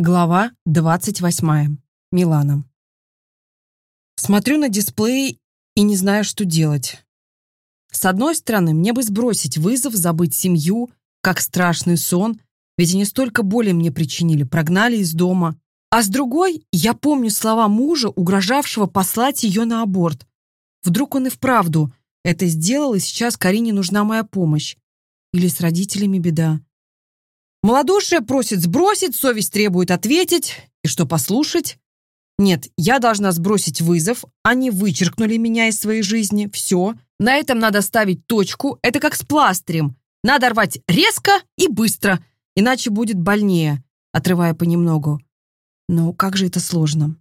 Глава 28. Милана. Смотрю на дисплей и не знаю, что делать. С одной стороны, мне бы сбросить вызов, забыть семью, как страшный сон, ведь они столько боли мне причинили, прогнали из дома. А с другой, я помню слова мужа, угрожавшего послать ее на аборт. Вдруг он и вправду это сделал, и сейчас Карине нужна моя помощь. Или с родителями беда. Молодушие просит сбросить, совесть требует ответить. И что, послушать? Нет, я должна сбросить вызов. Они вычеркнули меня из своей жизни. Все. На этом надо ставить точку. Это как с пластырем. Надо рвать резко и быстро, иначе будет больнее, отрывая понемногу. Но как же это сложно?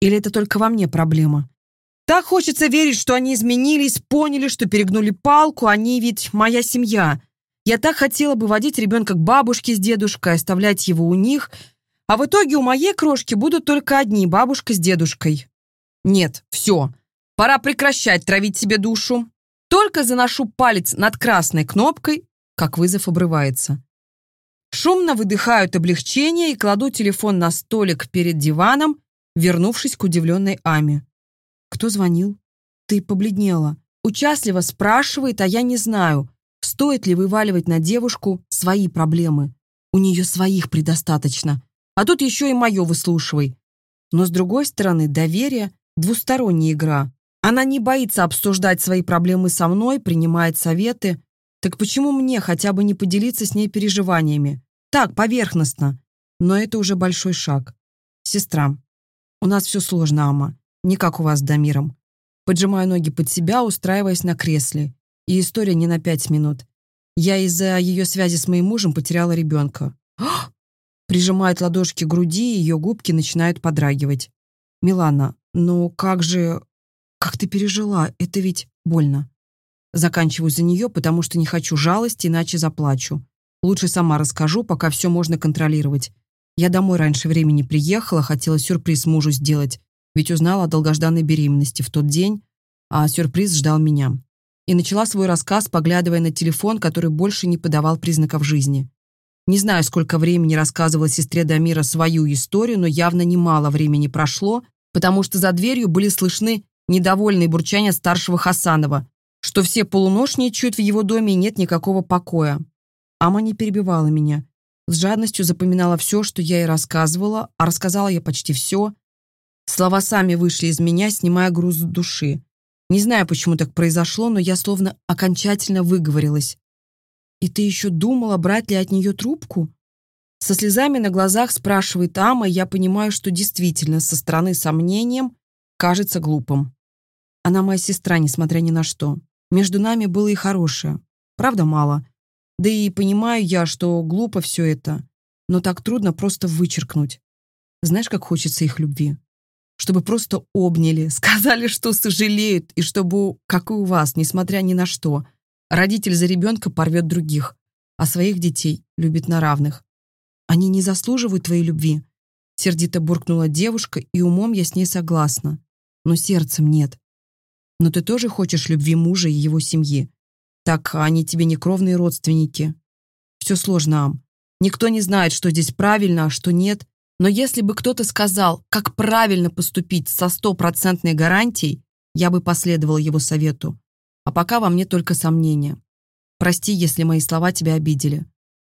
Или это только во мне проблема? Так хочется верить, что они изменились, поняли, что перегнули палку, они ведь моя семья. Я так хотела бы водить ребенка к бабушке с дедушкой, оставлять его у них, а в итоге у моей крошки будут только одни бабушка с дедушкой. Нет, все, пора прекращать травить себе душу. Только заношу палец над красной кнопкой, как вызов обрывается. Шумно выдыхаю от облегчения и кладу телефон на столик перед диваном, вернувшись к удивленной Аме. «Кто звонил?» «Ты побледнела». Участливо спрашивает, а я не знаю, Стоит ли вываливать на девушку свои проблемы? У нее своих предостаточно. А тут еще и мое выслушивай. Но с другой стороны, доверие – двусторонняя игра. Она не боится обсуждать свои проблемы со мной, принимает советы. Так почему мне хотя бы не поделиться с ней переживаниями? Так, поверхностно. Но это уже большой шаг. Сестра, у нас все сложно, Ама. Не как у вас с Дамиром. Поджимаю ноги под себя, устраиваясь на кресле. И история не на пять минут. Я из-за ее связи с моим мужем потеряла ребенка. Прижимает ладошки к груди, и ее губки начинают подрагивать. «Милана, ну как же... Как ты пережила? Это ведь больно». Заканчиваю за нее, потому что не хочу жалости, иначе заплачу. Лучше сама расскажу, пока все можно контролировать. Я домой раньше времени приехала, хотела сюрприз мужу сделать, ведь узнала о долгожданной беременности в тот день, а сюрприз ждал меня и начала свой рассказ, поглядывая на телефон, который больше не подавал признаков жизни. Не знаю, сколько времени рассказывала сестре Дамира свою историю, но явно немало времени прошло, потому что за дверью были слышны недовольные бурчания старшего Хасанова, что все полуношничают в его доме и нет никакого покоя. Ама не перебивала меня. С жадностью запоминала все, что я ей рассказывала, а рассказала я почти все. Слова сами вышли из меня, снимая груз души. Не знаю, почему так произошло, но я словно окончательно выговорилась. «И ты еще думала, брать ли от нее трубку?» Со слезами на глазах спрашивает Ама, и я понимаю, что действительно со стороны сомнением кажется глупым. Она моя сестра, несмотря ни на что. Между нами было и хорошее. Правда, мало. Да и понимаю я, что глупо все это, но так трудно просто вычеркнуть. Знаешь, как хочется их любви? Чтобы просто обняли, сказали, что сожалеют, и чтобы, как и у вас, несмотря ни на что, родитель за ребенка порвет других, а своих детей любит на равных. Они не заслуживают твоей любви. Сердито буркнула девушка, и умом я с ней согласна. Но сердцем нет. Но ты тоже хочешь любви мужа и его семьи. Так они тебе не кровные родственники. Все сложно, Ам. Никто не знает, что здесь правильно, а что нет. Но если бы кто-то сказал, как правильно поступить со стопроцентной гарантией, я бы последовал его совету. А пока во мне только сомнения. Прости, если мои слова тебя обидели.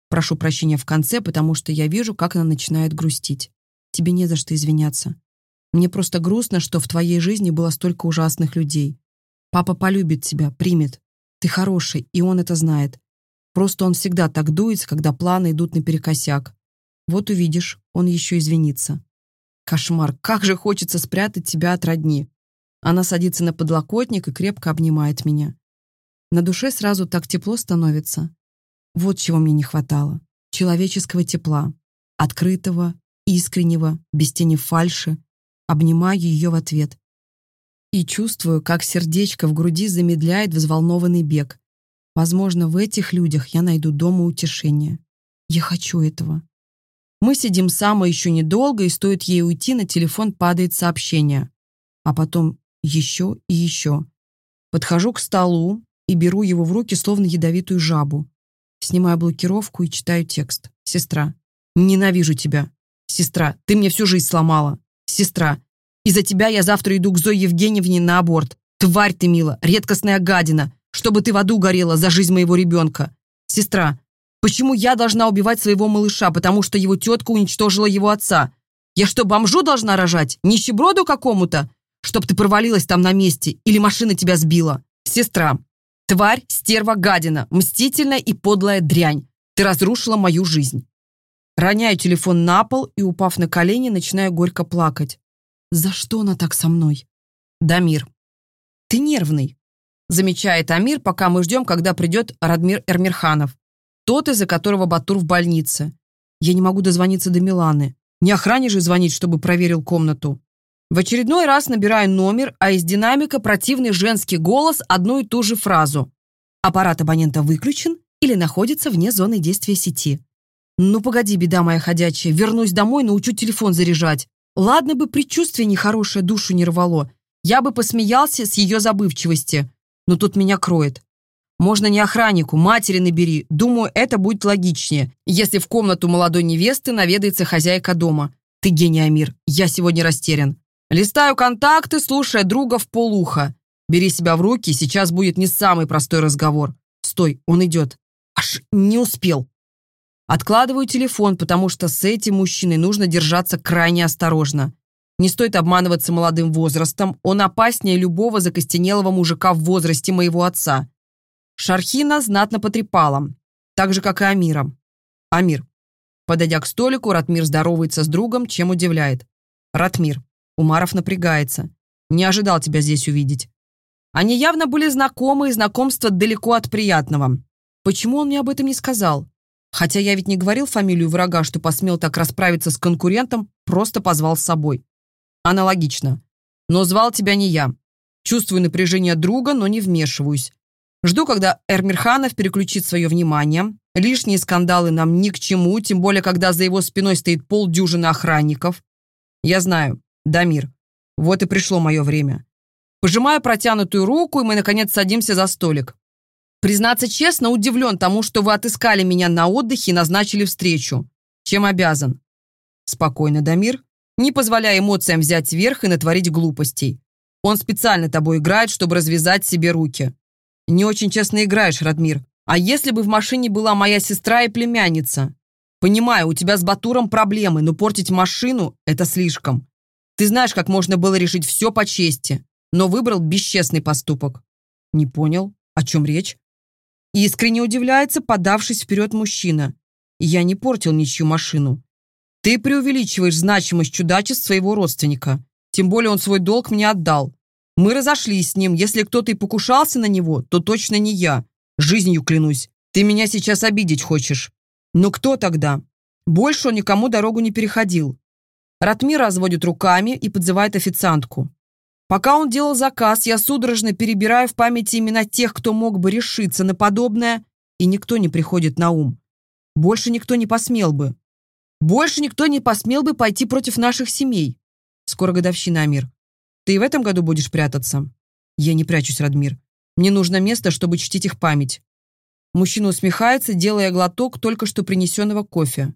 Прошу прощения в конце, потому что я вижу, как она начинает грустить. Тебе не за что извиняться. Мне просто грустно, что в твоей жизни было столько ужасных людей. Папа полюбит тебя, примет. Ты хороший, и он это знает. Просто он всегда так дуется, когда планы идут наперекосяк. Вот увидишь, он еще извинится. Кошмар, как же хочется спрятать тебя от родни. Она садится на подлокотник и крепко обнимает меня. На душе сразу так тепло становится. Вот чего мне не хватало. Человеческого тепла. Открытого, искреннего, без тени фальши. Обнимаю ее в ответ. И чувствую, как сердечко в груди замедляет взволнованный бег. Возможно, в этих людях я найду дома утешение. Я хочу этого. Мы сидим сама еще недолго, и стоит ей уйти, на телефон падает сообщение. А потом еще и еще. Подхожу к столу и беру его в руки, словно ядовитую жабу. Снимаю блокировку и читаю текст. «Сестра, ненавижу тебя. Сестра, ты мне всю жизнь сломала. Сестра, из-за тебя я завтра иду к Зое Евгеньевне на аборт. Тварь ты, мила, редкостная гадина, чтобы ты в аду горела за жизнь моего ребенка. Сестра, почему я должна убивать своего малыша, потому что его тетка уничтожила его отца? Я что, бомжу должна рожать? Нищеброду какому-то? Чтоб ты провалилась там на месте или машина тебя сбила? Сестра, тварь, стерва, гадина, мстительная и подлая дрянь. Ты разрушила мою жизнь. Роняю телефон на пол и, упав на колени, начинаю горько плакать. За что она так со мной? Дамир. Ты нервный, замечает Амир, пока мы ждем, когда придет Радмир Эрмирханов. Тот, из-за которого Батур в больнице. Я не могу дозвониться до Миланы. Не охране же звонить, чтобы проверил комнату. В очередной раз набираю номер, а из динамика противный женский голос одну и ту же фразу. Аппарат абонента выключен или находится вне зоны действия сети. Ну погоди, беда моя ходячая, вернусь домой, научу телефон заряжать. Ладно бы предчувствие нехорошее душу не рвало. Я бы посмеялся с ее забывчивости. Но тут меня кроет. Можно не охраннику, матери набери. Думаю, это будет логичнее, если в комнату молодой невесты наведается хозяйка дома. Ты гений, Амир. Я сегодня растерян. Листаю контакты, слушая друга в полуха. Бери себя в руки, сейчас будет не самый простой разговор. Стой, он идет. Аж не успел. Откладываю телефон, потому что с этим мужчиной нужно держаться крайне осторожно. Не стоит обманываться молодым возрастом, он опаснее любого закостенелого мужика в возрасте моего отца. Шархина знатно потрепала, так же, как и Амира. Амир. Подойдя к столику, Ратмир здоровается с другом, чем удивляет. Ратмир. Умаров напрягается. Не ожидал тебя здесь увидеть. Они явно были знакомы, и знакомство далеко от приятного. Почему он мне об этом не сказал? Хотя я ведь не говорил фамилию врага, что посмел так расправиться с конкурентом, просто позвал с собой. Аналогично. Но звал тебя не я. Чувствую напряжение друга, но не вмешиваюсь. Жду, когда Эрмирханов переключит свое внимание. Лишние скандалы нам ни к чему, тем более, когда за его спиной стоит полдюжины охранников. Я знаю, Дамир, вот и пришло мое время. Пожимаю протянутую руку, и мы, наконец, садимся за столик. Признаться честно, удивлен тому, что вы отыскали меня на отдыхе и назначили встречу. Чем обязан? Спокойно, Дамир, не позволяя эмоциям взять верх и натворить глупостей. Он специально тобой играет, чтобы развязать себе руки. Не очень честно играешь, Радмир. А если бы в машине была моя сестра и племянница? Понимаю, у тебя с Батуром проблемы, но портить машину – это слишком. Ты знаешь, как можно было решить все по чести, но выбрал бесчестный поступок. Не понял, о чем речь? Искренне удивляется подавшись вперед мужчина. Я не портил ничью машину. Ты преувеличиваешь значимость чудачеств своего родственника. Тем более он свой долг мне отдал. Мы разошлись с ним. Если кто-то и покушался на него, то точно не я. Жизнью клянусь. Ты меня сейчас обидеть хочешь. Но кто тогда? Больше он никому дорогу не переходил. Ратмир разводит руками и подзывает официантку. Пока он делал заказ, я судорожно перебираю в памяти имена тех, кто мог бы решиться на подобное, и никто не приходит на ум. Больше никто не посмел бы. Больше никто не посмел бы пойти против наших семей. Скоро годовщина, Амир. Ты и в этом году будешь прятаться? Я не прячусь, Радмир. Мне нужно место, чтобы чтить их память. Мужчина усмехается, делая глоток только что принесенного кофе.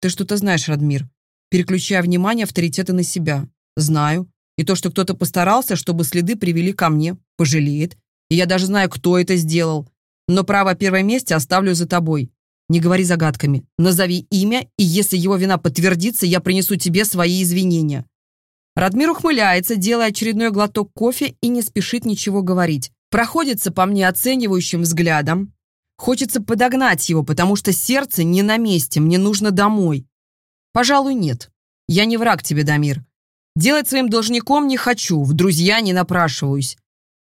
Ты что-то знаешь, Радмир. Переключая внимание авторитета на себя. Знаю. И то, что кто-то постарался, чтобы следы привели ко мне, пожалеет. И я даже знаю, кто это сделал. Но право о первом месте оставлю за тобой. Не говори загадками. Назови имя, и если его вина подтвердится, я принесу тебе свои извинения». Радмир ухмыляется, делая очередной глоток кофе и не спешит ничего говорить. Проходится по мне оценивающим взглядом. Хочется подогнать его, потому что сердце не на месте, мне нужно домой. Пожалуй, нет. Я не враг тебе, Дамир. Делать своим должником не хочу, в друзья не напрашиваюсь.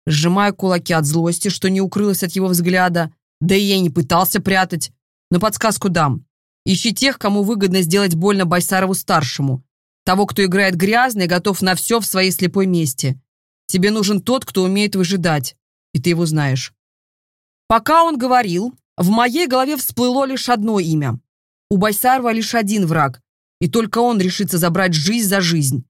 Сжимаю кулаки от злости, что не укрылось от его взгляда, да и я не пытался прятать. Но подсказку дам. Ищи тех, кому выгодно сделать больно Байсарову-старшему. Того, кто играет грязно и готов на все в своей слепой месте. Тебе нужен тот, кто умеет выжидать. И ты его знаешь. Пока он говорил, в моей голове всплыло лишь одно имя. У Байсарова лишь один враг, и только он решится забрать жизнь за жизнь.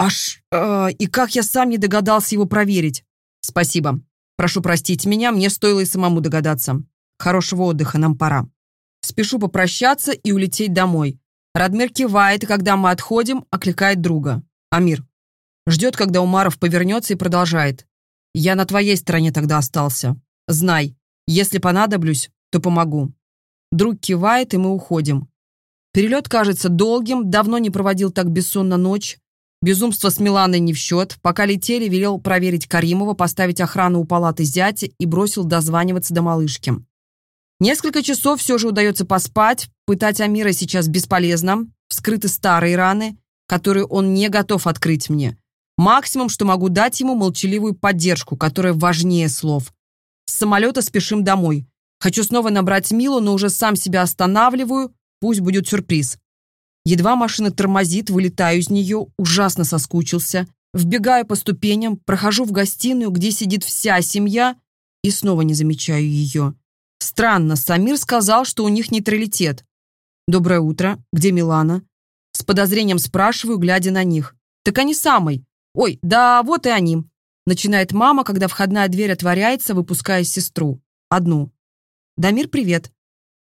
Аж... Э, и как я сам не догадался его проверить. Спасибо. Прошу простить меня, мне стоило и самому догадаться. Хорошего отдыха, нам пора. Спешу попрощаться и улететь домой. Радмир кивает, и когда мы отходим, окликает друга. Амир. Ждет, когда Умаров повернется и продолжает. Я на твоей стороне тогда остался. Знай, если понадоблюсь, то помогу. Друг кивает, и мы уходим. Перелет кажется долгим, давно не проводил так бессонно ночь. Безумство с Миланой не в счет. Пока летели, велел проверить Каримова, поставить охрану у палаты зятя и бросил дозваниваться до малышки. Несколько часов все же удается поспать. Пытать Амира сейчас бесполезно. Вскрыты старые раны, которые он не готов открыть мне. Максимум, что могу дать ему, молчаливую поддержку, которая важнее слов. С самолета спешим домой. Хочу снова набрать Милу, но уже сам себя останавливаю, Пусть будет сюрприз. Едва машина тормозит, вылетаю из нее, ужасно соскучился. Вбегаю по ступеням, прохожу в гостиную, где сидит вся семья, и снова не замечаю ее. Странно, Самир сказал, что у них нейтралитет. «Доброе утро. Где Милана?» С подозрением спрашиваю, глядя на них. «Так они самый. Ой, да вот и они». Начинает мама, когда входная дверь отворяется, выпуская сестру. Одну. «Дамир, привет.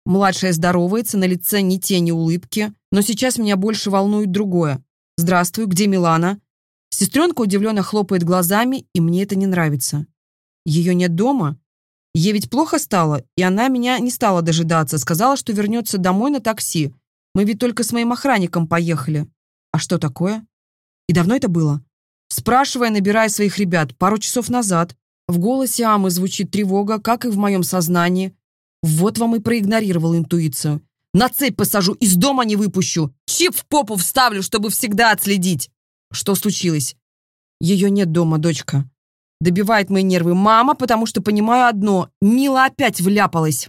Младшая здоровается, на лице ни тени улыбки, но сейчас меня больше волнует другое. «Здравствуй, где Милана?» Сестренка удивленно хлопает глазами, и мне это не нравится. Ее нет дома? Ей ведь плохо стало, и она меня не стала дожидаться, сказала, что вернется домой на такси. Мы ведь только с моим охранником поехали. А что такое? И давно это было? Спрашивая, набирая своих ребят, пару часов назад. В голосе Амы звучит тревога, как и в моем сознании. Вот вам и проигнорировал интуицию. На цепь посажу, из дома не выпущу. Чип в попу вставлю, чтобы всегда отследить. Что случилось? Ее нет дома, дочка. Добивает мои нервы мама, потому что понимаю одно. Мила опять вляпалась.